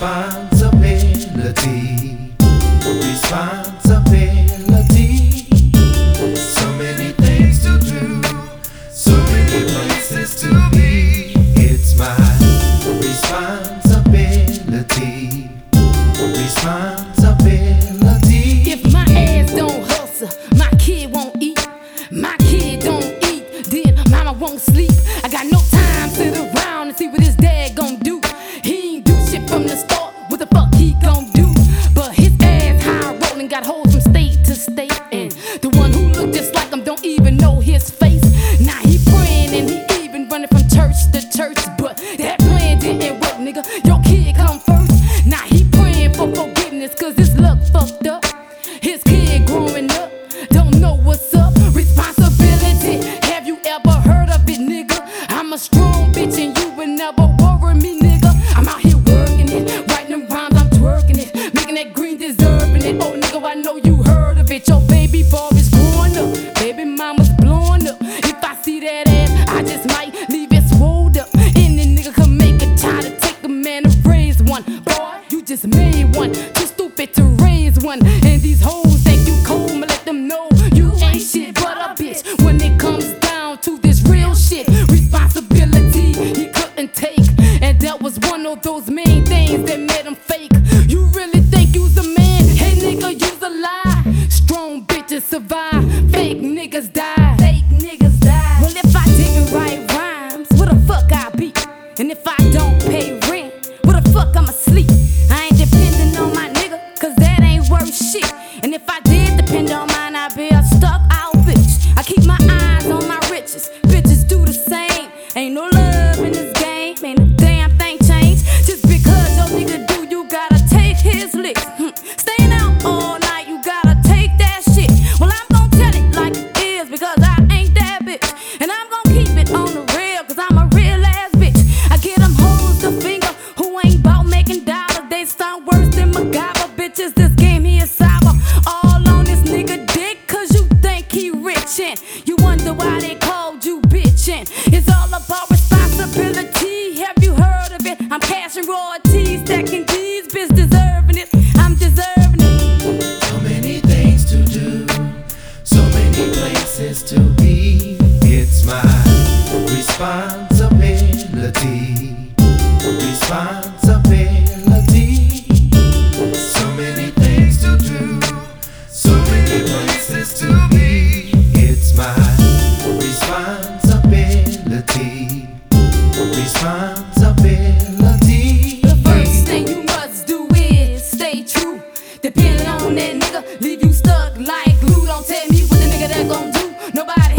Responsibility. Responsibility. So many things to do. So many places to be. It's my responsibility. Responsibility. If my ass don't hustle, my kid won't eat. My kid don't eat, then mama won't sleep. I got no time to sit from state to state. Those main things that made him fake. You really think you's a man? Hey nigga, you's a lie. Strong bitches survive, fake niggas die. Fake niggas die. Well, if I didn't write rhymes, where the fuck I be? And if I don't pay rent, where the fuck I'ma sleep? I ain't depending on my nigga, cause that ain't worth shit. And if I did depend on mine, I'd be a stuck out bitch. I keep my eyes on my riches, bitches do the same. Ain't no love in this game, ain't responsibility. So many things to do, so many places to be. It's my responsibility. Responsibility. The first thing you must do is stay true. On that nigga, leave you stuck like glue. Don't tell me what the nigga do. Nobody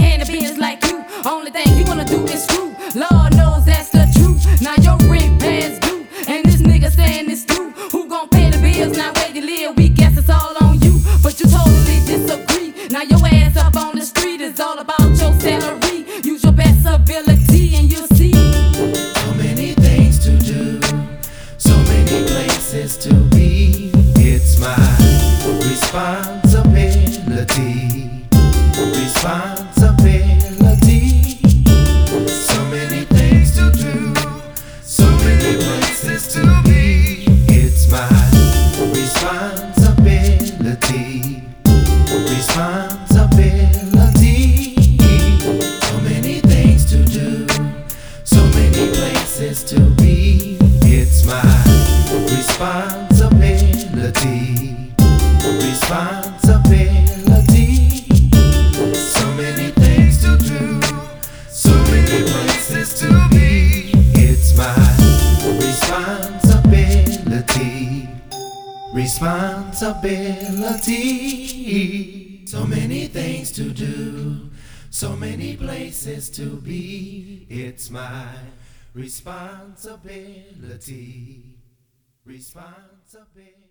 like you. Only thing you wanna do is screw. Lord knows that's. Now your rent pay's due, and this nigga saying it's through. Who gon' pay the bills? Now where you live? We guess it's all on you, but you totally disagree. Now your ass up on the street is all about your salary. Use your best ability, and you'll see. So many things to do, so many places to be. It's my responsibility. Responsibility. To be. It's my responsibility. Responsibility. So many things to do, so many places to be. It's my responsibility. Responsibility. So many things to do, so many places to be. It's my responsibility. Responsibility.